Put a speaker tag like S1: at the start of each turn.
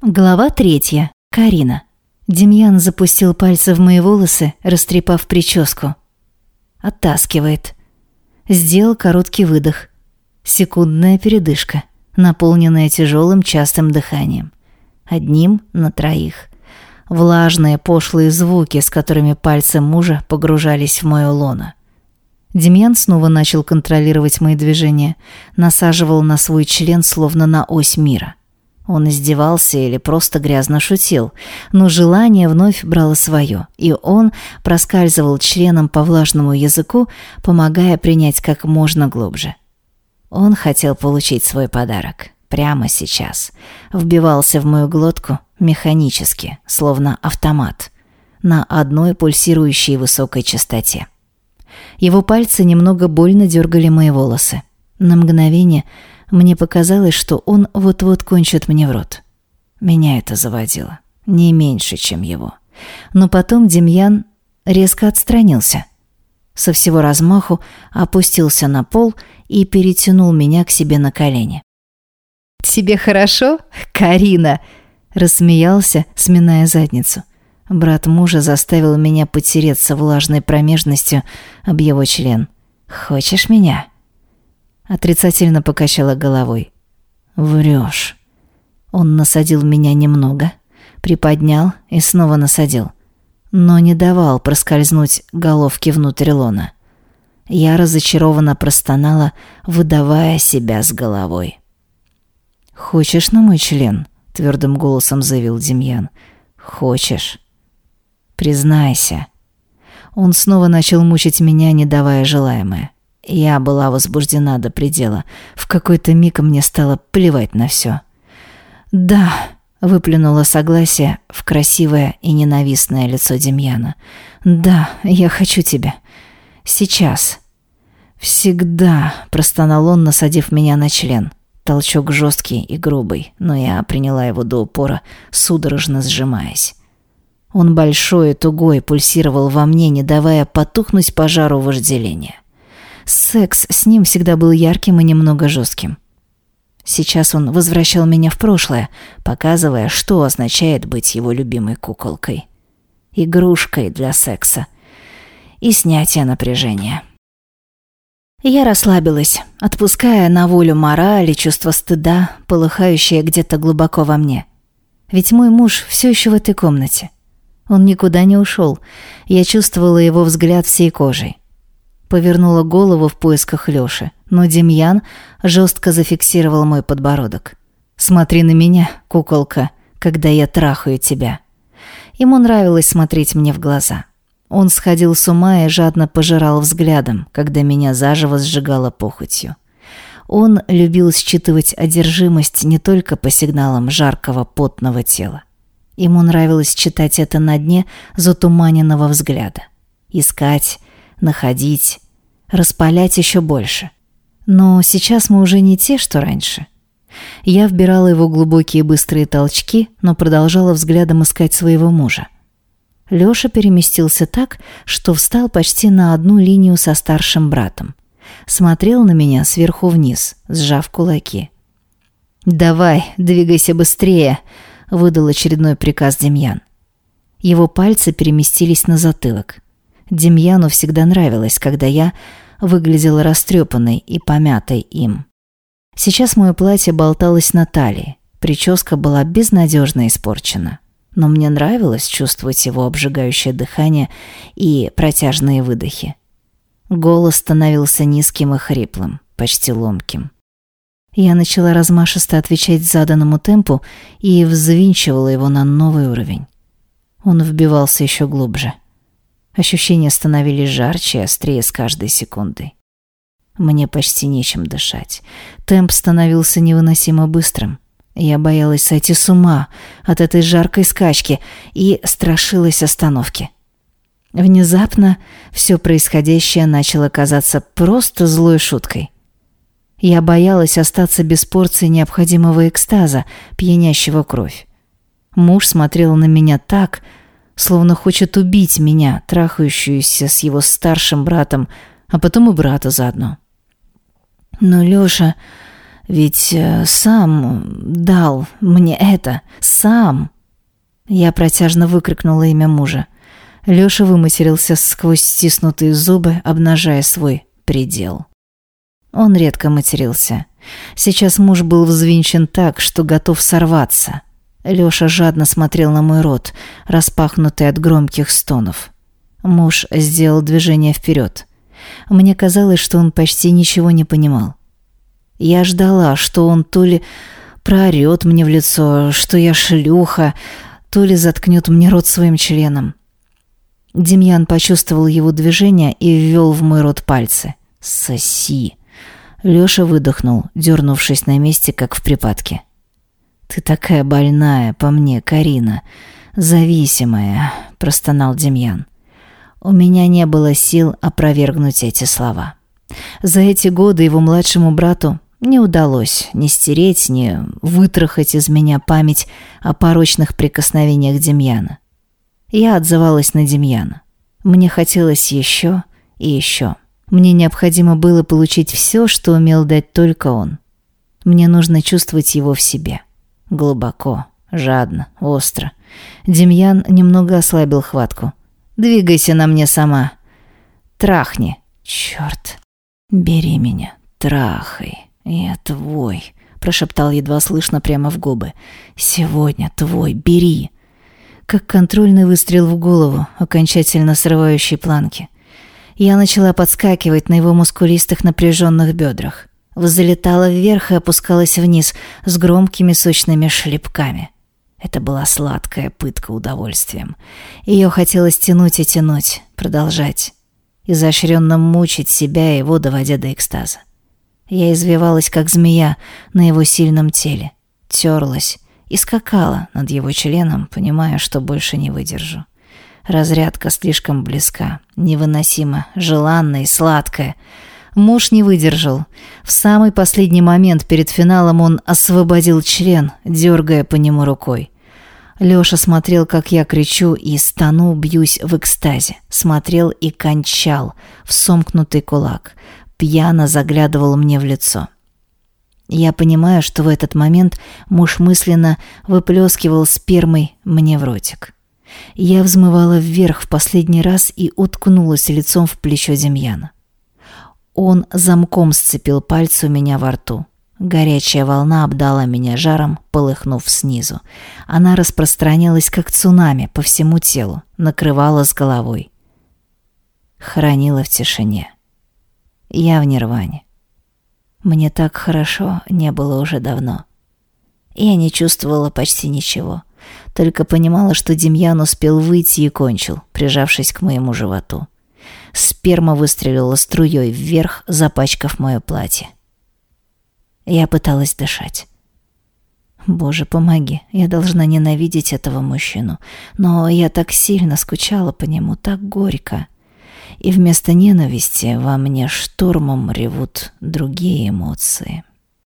S1: Глава третья. Карина. Демьян запустил пальцы в мои волосы, растрепав прическу. Оттаскивает. Сделал короткий выдох. Секундная передышка, наполненная тяжелым частым дыханием. Одним на троих. Влажные пошлые звуки, с которыми пальцы мужа погружались в мое лоно. Демьян снова начал контролировать мои движения, насаживал на свой член, словно на ось мира. Он издевался или просто грязно шутил, но желание вновь брало свое, и он проскальзывал членом по влажному языку, помогая принять как можно глубже. Он хотел получить свой подарок прямо сейчас. Вбивался в мою глотку механически, словно автомат, на одной пульсирующей высокой частоте. Его пальцы немного больно дергали мои волосы. На мгновение – мне показалось, что он вот-вот кончит мне в рот. Меня это заводило. Не меньше, чем его. Но потом Демьян резко отстранился. Со всего размаху опустился на пол и перетянул меня к себе на колени. «Тебе хорошо, Карина?» Рассмеялся, сминая задницу. Брат мужа заставил меня потереться влажной промежностью об его член. «Хочешь меня?» Отрицательно покачала головой. Врешь. Он насадил меня немного, приподнял и снова насадил, но не давал проскользнуть головки внутрь лона. Я разочарованно простонала, выдавая себя с головой. «Хочешь на мой член?» — твердым голосом заявил Демьян. «Хочешь?» «Признайся». Он снова начал мучить меня, не давая желаемое. Я была возбуждена до предела. В какой-то миг мне стало плевать на все. «Да», — выплюнула согласие в красивое и ненавистное лицо Демьяна. «Да, я хочу тебя. Сейчас». «Всегда», — простонал он, насадив меня на член. Толчок жесткий и грубый, но я приняла его до упора, судорожно сжимаясь. Он большой и тугой пульсировал во мне, не давая потухнуть пожару вожделения. Секс с ним всегда был ярким и немного жестким. Сейчас он возвращал меня в прошлое, показывая, что означает быть его любимой куколкой. Игрушкой для секса. И снятия напряжения. Я расслабилась, отпуская на волю мораль и чувство стыда, полыхающее где-то глубоко во мне. Ведь мой муж все еще в этой комнате. Он никуда не ушел. Я чувствовала его взгляд всей кожей. Повернула голову в поисках Лёши, но Демьян жестко зафиксировал мой подбородок. «Смотри на меня, куколка, когда я трахаю тебя». Ему нравилось смотреть мне в глаза. Он сходил с ума и жадно пожирал взглядом, когда меня заживо сжигало похотью. Он любил считывать одержимость не только по сигналам жаркого потного тела. Ему нравилось читать это на дне затуманенного взгляда. Искать, находить, распалять еще больше. Но сейчас мы уже не те, что раньше. Я вбирала его глубокие быстрые толчки, но продолжала взглядом искать своего мужа. Лёша переместился так, что встал почти на одну линию со старшим братом. Смотрел на меня сверху вниз, сжав кулаки. «Давай, двигайся быстрее», — выдал очередной приказ Демьян. Его пальцы переместились на затылок. Демьяну всегда нравилось, когда я выглядела растрепанной и помятой им. Сейчас мое платье болталось на талии, прическа была безнадежно испорчена. Но мне нравилось чувствовать его обжигающее дыхание и протяжные выдохи. Голос становился низким и хриплым, почти ломким. Я начала размашисто отвечать заданному темпу и взвинчивала его на новый уровень. Он вбивался еще глубже. Ощущения становились жарче и острее с каждой секундой. Мне почти нечем дышать. Темп становился невыносимо быстрым. Я боялась сойти с ума от этой жаркой скачки и страшилась остановки. Внезапно все происходящее начало казаться просто злой шуткой. Я боялась остаться без порции необходимого экстаза, пьянящего кровь. Муж смотрел на меня так, словно хочет убить меня, трахающуюся с его старшим братом, а потом и брата заодно. Но Лёша... Ведь э, сам дал мне это, сам. Я протяжно выкрикнула имя мужа. Лёша выматерился сквозь стиснутые зубы, обнажая свой предел. Он редко матерился. Сейчас муж был взвинчен так, что готов сорваться. Лёша жадно смотрел на мой рот, распахнутый от громких стонов. Муж сделал движение вперед. Мне казалось, что он почти ничего не понимал. Я ждала, что он то ли проорет мне в лицо, что я шлюха, то ли заткнет мне рот своим членом. Демьян почувствовал его движение и ввел в мой рот пальцы. «Соси!» Лёша выдохнул, дернувшись на месте, как в припадке. «Ты такая больная по мне, Карина. Зависимая», — простонал Демьян. У меня не было сил опровергнуть эти слова. За эти годы его младшему брату не удалось ни стереть, ни вытрахать из меня память о порочных прикосновениях Демьяна. Я отзывалась на Демьяна. Мне хотелось еще и еще. Мне необходимо было получить все, что умел дать только он. Мне нужно чувствовать его в себе. Глубоко, жадно, остро. Демьян немного ослабил хватку. Двигайся на мне сама. Трахни. Черт. Бери меня. Трахай. Я твой. Прошептал едва слышно прямо в губы. Сегодня твой. Бери. Как контрольный выстрел в голову, окончательно срывающий планки. Я начала подскакивать на его мускулистых напряженных бедрах. Взлетала вверх и опускалась вниз с громкими сочными шлепками. Это была сладкая пытка удовольствием. Ее хотелось тянуть и тянуть, продолжать. Изощренно мучить себя и его, доводя до экстаза. Я извивалась, как змея, на его сильном теле. Терлась и скакала над его членом, понимая, что больше не выдержу. Разрядка слишком близка, невыносимо, желанная и сладкая — Муж не выдержал. В самый последний момент перед финалом он освободил член, дергая по нему рукой. Лёша смотрел, как я кричу и стану, бьюсь в экстазе. Смотрел и кончал в сомкнутый кулак. Пьяно заглядывал мне в лицо. Я понимаю, что в этот момент муж мысленно выплескивал спермой мне в ротик. Я взмывала вверх в последний раз и уткнулась лицом в плечо Демьяна. Он замком сцепил пальцы у меня во рту. Горячая волна обдала меня жаром, полыхнув снизу. Она распространялась, как цунами, по всему телу, накрывала с головой. Хранила в тишине. Я в нирване. Мне так хорошо не было уже давно. Я не чувствовала почти ничего, только понимала, что Демьян успел выйти и кончил, прижавшись к моему животу. Сперма выстрелила струей вверх, запачкав мое платье. Я пыталась дышать. Боже, помоги, я должна ненавидеть этого мужчину, но я так сильно скучала по нему, так горько. И вместо ненависти во мне штормом ревут другие эмоции.